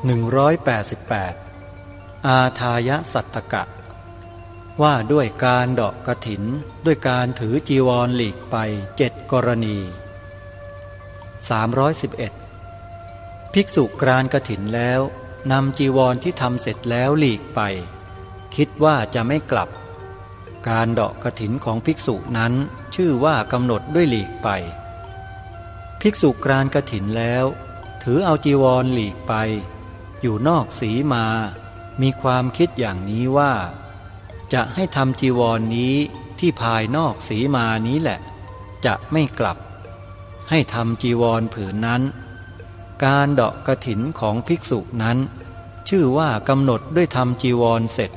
188 อาทายสัตตกะ ว่าด้วยการดาะกระถินด้วยการถือจีวรหลีกไปเจ็ดกรณี 311 ภิกษุกรานกระถินแล้วนำจีวรที่ทำเสร็จแล้วหลีกไป คิดว่าจะไม่กลับ การดาะกระถินของภิกษุนั้นชื่อว่ากำหนดด้วยหลีกไป ภิกษุกรานกระถินแล้ว ถือเอาจีวรหลีกไป อยู่นอกสีมา มีความคิดอย่างนี้ว่า จะให้ทำจีวรนนี้ที่ภายนอกสีมานี้แหละ จะไม่กลับ ให้ทำจีวรผืนนั้น การเดาะกระถินของภิกษุนั้น ชื่อว่ากำหนดด้วยทำจีวรเสร็จ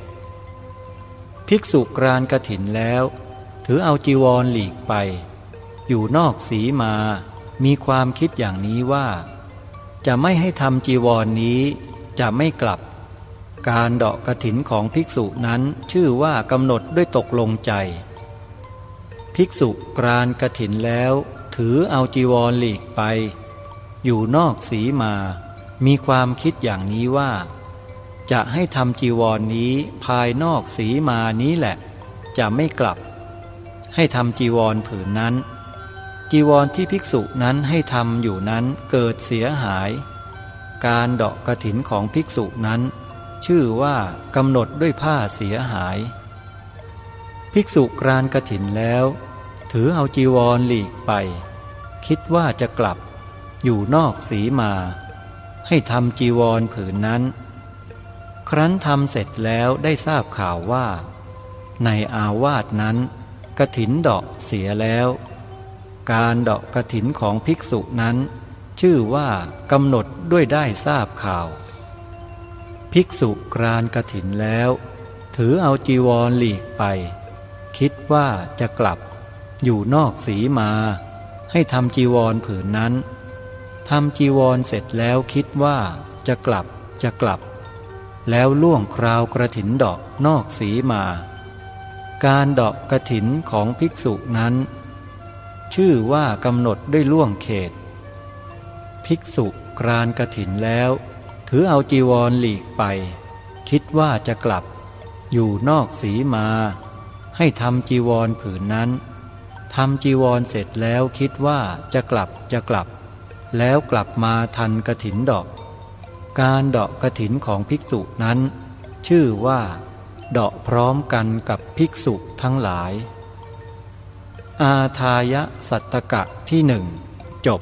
ภิกษุกรานกระถินแล้ว ถือเอาจีวรหลีกไป อยู่นอกสีมามีความคิดอย่างนี้ว่า จะไม่ให้ทำจีวรนนี้ จะไม่กลับ การเดาะกระถินของภิกษุนั้นชื่อว่ากำหนดด้วยตกลงใจ ภิกษุกรานกระถินแล้ว ถือเอาจีวรหลีกไป อยู่นอกสีมา มีความคิดอย่างนี้ว่า จะให้ทำจีวรนนี้ภายนอกสีมานี้แหละ จะไม่กลับ ให้ทำจีวรผืนนั้นจีวรที่ภิกษุนั้นให้ทำอยู่นั้นเกิดเสียหาย การเดาะกระถินของภิกษุนั้น ชื่อว่ากำหนดด้วยผ้าเสียหาย ภิกษุกรานกระถินแล้ว ถือเอาจีวรหลีกไป คิดว่าจะกลับ อยู่นอกสีมา ให้ทำจีวรผืนนั้น ครั้นทำเสร็จแล้วได้ทราบข่าวว่า ในอาวาสนั้นกระถินเดาะเสียแล้ว การเดาะกระถินของภิกษุนั้น ชื่อว่ากำหนดด้วยได้ทราบข่าว ภิกษุกรานกระถินแล้ว ถือเอาจีวรหลีกไป คิดว่าจะกลับ อยู่นอกสีมา ให้ทำจีวรผืนนั้นทำจีวรเสร็จแล้วคิดว่าจะกลับจะกลับ แล้วล่วงคราวกระถินดอกนอกสีมา การดอกกระถินของภิกษุนั้น ชื่อว่ากำหนดด้วยล่วงเขต ภิกษุกรานกระถินแล้ว ถือเอาจีวรหลีกไป คิดว่าจะกลับ อยู่นอกสีมา ให้ทำจีวรผืนนั้นทำจีวรเสร็จแล้วคิดว่าจะกลับจะกลับ แล้วกลับมาทันกระถินดอก การดาะกระถินของภิกษุนั้น ชื่อว่าเดาะพร้อมกันกับภิกษุทั้งหลาย อาทายะสัตตกะที่หนึ่งจบ